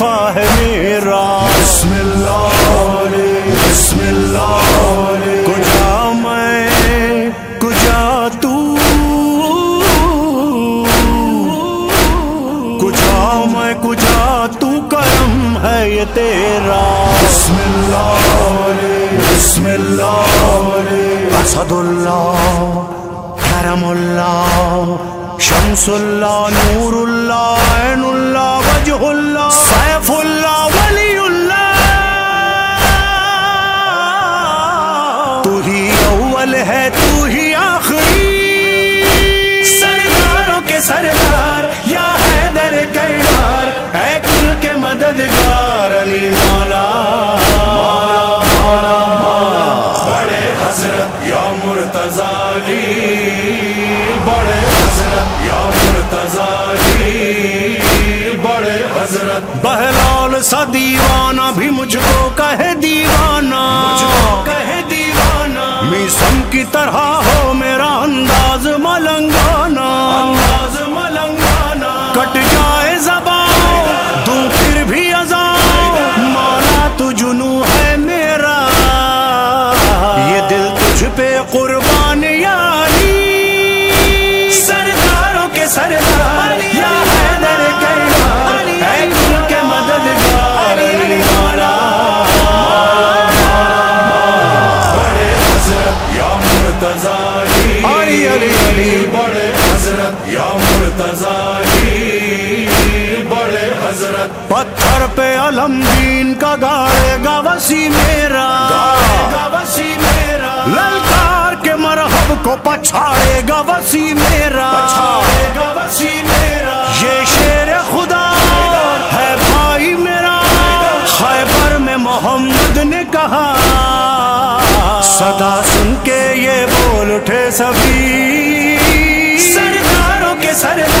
وظیفہ ہے میرا۔ بسم اللہ بسم اللہ کجا میں کجا تو۔ کجا میں کجا تو۔ کرم ہے یہ تیرا۔ بسم اللہ بسم اللہ اسد اللہ کرم اللہ شمس اللہ نور اللہ عین اللہ وجہ اللہ سیف اللہ ولی اللہ تو ہی اول ہے بہلال سا دیوانہ بھی مجھ کو کہے دیوانہ۔ کہے دیوانہ۔ میسم کی طرح ہو میرا انداز ملنگانا مرتضی علی علی علی بڑے حضرت یا مرتضی بڑے حضرت۔ پتھر پہ علم دین کا گاڑے گا وسی میرا۔ گا وسی میرا۔ للکار کے مرحب کو پچھاڑے گا وسی میرا۔ پچھاڑے گا وسی میرا۔ یہ شیر خدا ہے بھائی میرا۔ خیبر میں محمد نے کہا صدا سن کے یہ بول اٹھے سبھی۔ سرداروں کے سردار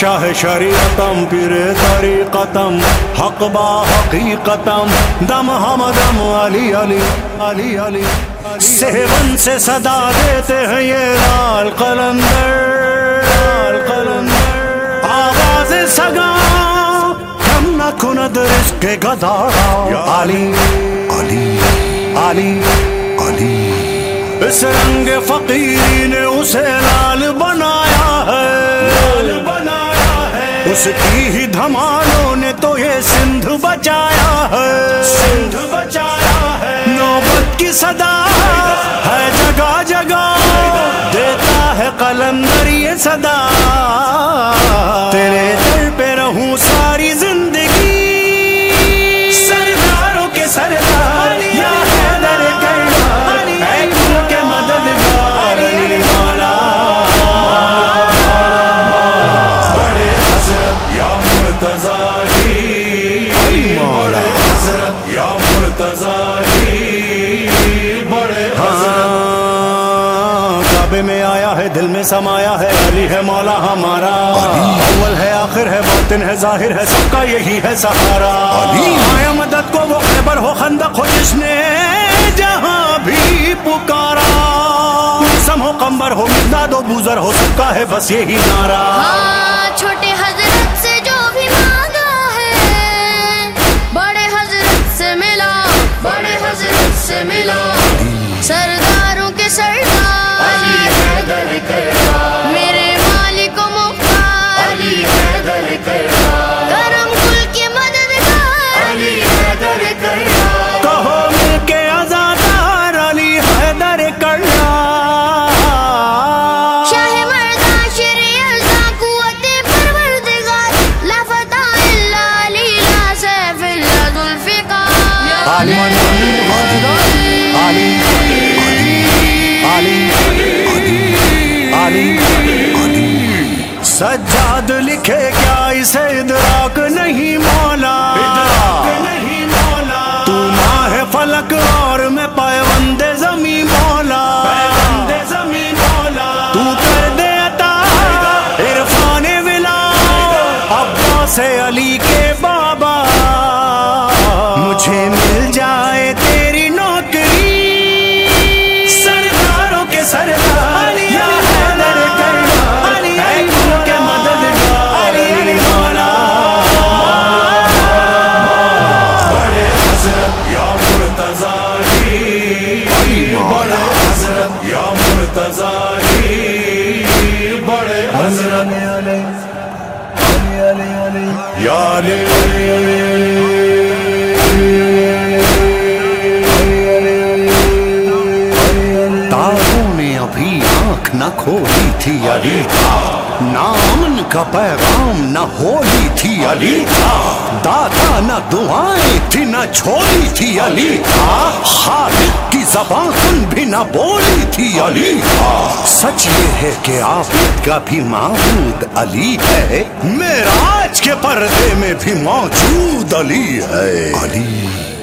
شاہ شریعتم، پیر طریقتم، حق با حقیقتم، دم ہم دم علی علی علی علی سہون سے صدا دیتے ہیں یہ لال قلندر لال قلندر۔ آواز سگا، ہم نہ کند رزق گدارا علی علی علی علی۔ اس رنگ فقیری نے اسے لال بنایا ہے۔ اس کی ہی دھمالوں نے تو یہ سندھ بچایا ہے۔ سندھ بچایا ہے۔ نوبت کی صدا ہے جگہ جگہ دیتا ہے قلندر یہ صدا۔ بڑے حضرت یا مرتضی بڑے کعبے میں آیا ہے دل میں سمایا ہے علی ہے مولا ہمارا۔ اول ہے آخر ہے باطن ہے ظاہر ہے سب کا یہی ہے سہارا۔ آیا مدد کو وہ خیبر ہو خندق ہو جس نے جہاں بھی پکارا۔ سم ہو کمبر ہو مداد ہو بوزر ہو سب کا ہے بس یہی نعرہ۔ خود لکھے کیا اسے ادراک نہیں مولا؟ نہیں مولا؟ تو ماہ فلک یا علی تاروں نے ابھی آنکھ نہ کھولی تھی علی تھا نامن کا پیغام نہ ہولی تھی علی تھا دادا نہ دعائیں تھی نہ چھولی تھی علی تھا خالق کی زبان بھی نہ بولی تھی علی تھا سچ یہ ہے کہ عابد کا بھی معبود علی ہے۔ میراج کے پردے میں بھی موجود علی ہے۔ علی۔